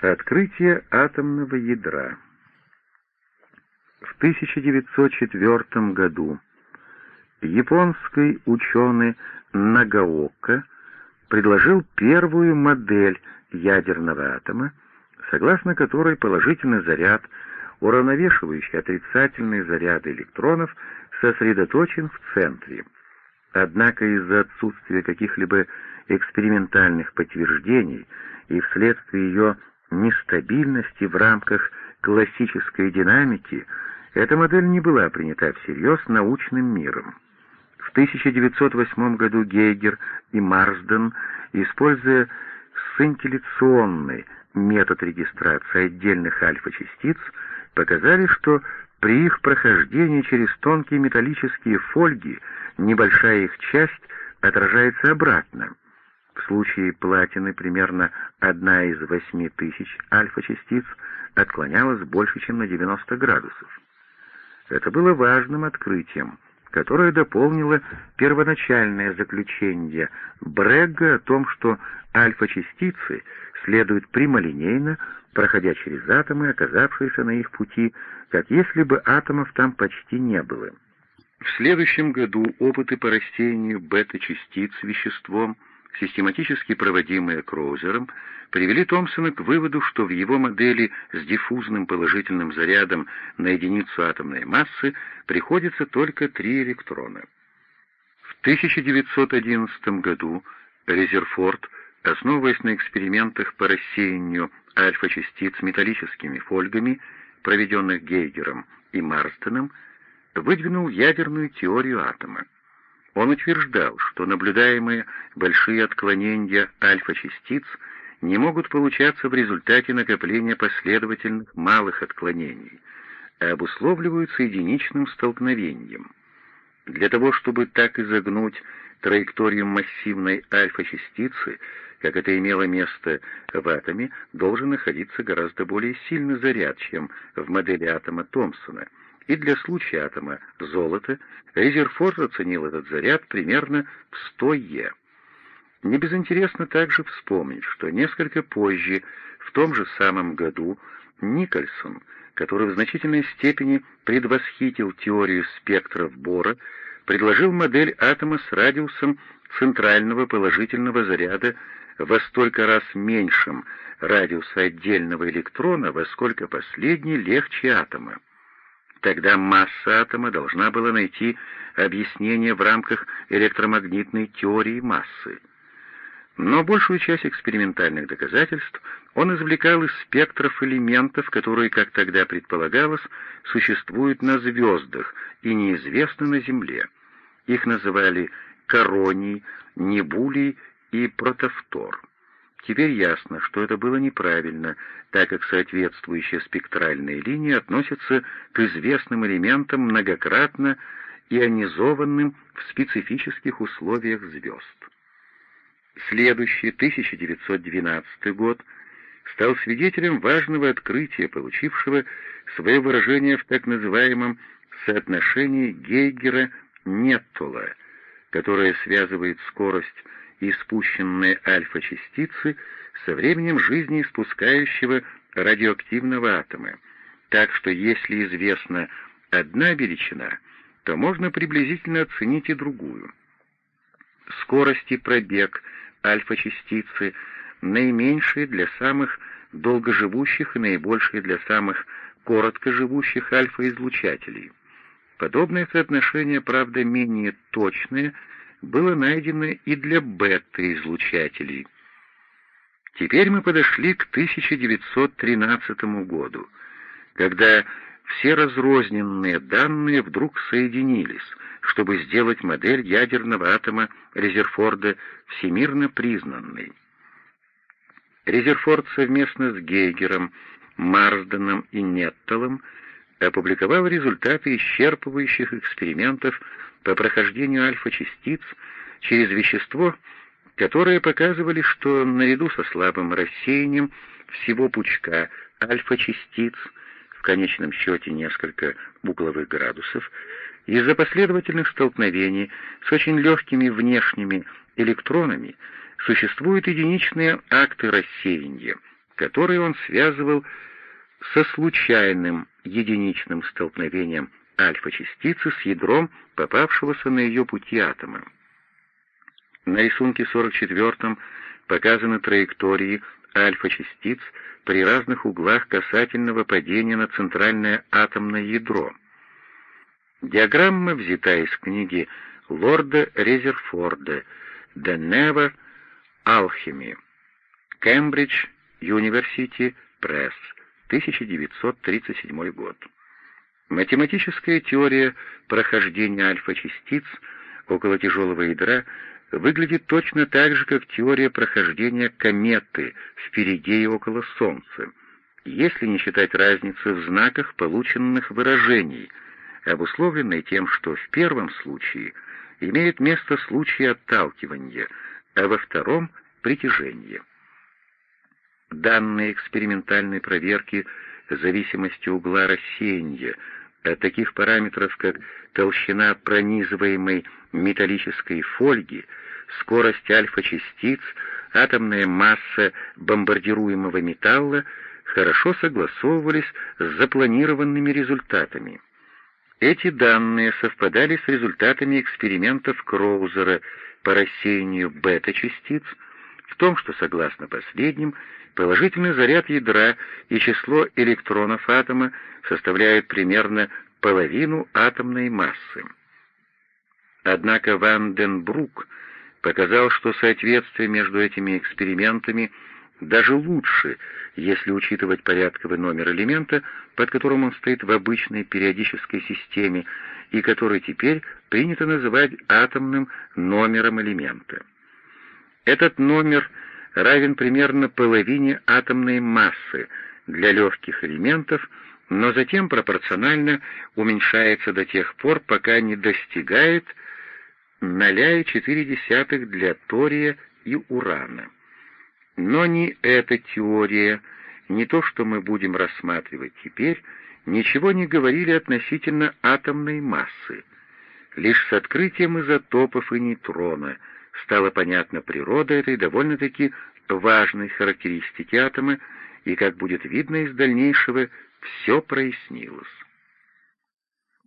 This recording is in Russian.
Открытие атомного ядра. В 1904 году японский ученый Нагаока предложил первую модель ядерного атома, согласно которой положительный заряд, уравновешивающий отрицательные заряды электронов, сосредоточен в центре. Однако из-за отсутствия каких-либо экспериментальных подтверждений и вследствие ее нестабильности в рамках классической динамики эта модель не была принята всерьез научным миром. В 1908 году Гейгер и Марсден, используя сцинтилляционный метод регистрации отдельных альфа-частиц, показали, что при их прохождении через тонкие металлические фольги небольшая их часть отражается обратно. В случае платины примерно одна из восьми тысяч альфа-частиц отклонялась больше, чем на 90 градусов. Это было важным открытием, которое дополнило первоначальное заключение Брегга о том, что альфа-частицы следуют прямолинейно, проходя через атомы, оказавшиеся на их пути, как если бы атомов там почти не было. В следующем году опыты по растению бета-частиц веществом, систематически проводимые Кроузером, привели Томпсона к выводу, что в его модели с диффузным положительным зарядом на единицу атомной массы приходится только три электрона. В 1911 году Резерфорд, основываясь на экспериментах по рассеянию альфа-частиц металлическими фольгами, проведенных Гейгером и Марстеном, выдвинул ядерную теорию атома. Он утверждал, что наблюдаемые большие отклонения альфа-частиц не могут получаться в результате накопления последовательных малых отклонений, а обусловливаются единичным столкновением. Для того, чтобы так изогнуть траекторию массивной альфа-частицы, как это имело место в атоме, должен находиться гораздо более сильный заряд, чем в модели атома Томпсона — и для случая атома золота Резерфорд оценил этот заряд примерно в 100 Е. Не безинтересно также вспомнить, что несколько позже, в том же самом году, Никольсон, который в значительной степени предвосхитил теорию спектров Бора, предложил модель атома с радиусом центрального положительного заряда во столько раз меньшим радиуса отдельного электрона, во сколько последний легче атома. Тогда масса атома должна была найти объяснение в рамках электромагнитной теории массы. Но большую часть экспериментальных доказательств он извлекал из спектров элементов, которые, как тогда предполагалось, существуют на звездах и неизвестны на Земле. Их называли короний, небулий и протофтор. Теперь ясно, что это было неправильно, так как соответствующие спектральные линии относятся к известным элементам многократно ионизованным в специфических условиях звезд. Следующий, 1912 год, стал свидетелем важного открытия, получившего свое выражение в так называемом соотношении Гейгера-Неттола, которое связывает скорость и спущенные альфа-частицы со временем жизни испускающего радиоактивного атома, так что если известна одна величина, то можно приблизительно оценить и другую. Скорость и пробег альфа-частицы наименьшие для самых долгоживущих и наибольшие для самых короткоживущих альфа-излучателей. Подобное соотношение, правда, менее точное — было найдено и для бета-излучателей. Теперь мы подошли к 1913 году, когда все разрозненные данные вдруг соединились, чтобы сделать модель ядерного атома Резерфорда всемирно признанной. Резерфорд совместно с Гейгером, Марсденом и Неттелом опубликовал результаты исчерпывающих экспериментов по прохождению альфа-частиц через вещество, которые показывали, что наряду со слабым рассеянием всего пучка альфа-частиц, в конечном счете несколько угловых градусов, из-за последовательных столкновений с очень легкими внешними электронами существуют единичные акты рассеяния, которые он связывал со случайным единичным столкновением альфа-частицы с ядром попавшегося на ее пути атома. На рисунке 44 показаны траектории альфа-частиц при разных углах касательного падения на центральное атомное ядро. Диаграмма взята из книги лорда Резерфорда «The Never Alchemy», Кембридж, Юниверсити Пресс, 1937 год. Математическая теория прохождения альфа-частиц около тяжелого ядра выглядит точно так же, как теория прохождения кометы впереди и около Солнца, если не считать разницы в знаках полученных выражений, обусловленной тем, что в первом случае имеет место случай отталкивания, а во втором — притяжения. Данные экспериментальной проверки зависимости угла рассеяния от таких параметров, как толщина пронизываемой металлической фольги, скорость альфа-частиц, атомная масса бомбардируемого металла хорошо согласовывались с запланированными результатами. Эти данные совпадали с результатами экспериментов Кроузера по рассеянию бета-частиц, в том, что, согласно последним, положительный заряд ядра и число электронов атома составляют примерно половину атомной массы. Однако Ван ден Брук показал, что соответствие между этими экспериментами даже лучше, если учитывать порядковый номер элемента, под которым он стоит в обычной периодической системе и который теперь принято называть атомным номером элемента. Этот номер равен примерно половине атомной массы для легких элементов, но затем пропорционально уменьшается до тех пор, пока не достигает 0,4 для тория и урана. Но ни эта теория, ни то, что мы будем рассматривать теперь, ничего не говорили относительно атомной массы. Лишь с открытием изотопов и нейтрона стала понятна природа этой довольно-таки важной характеристики атома, и, как будет видно из дальнейшего, все прояснилось.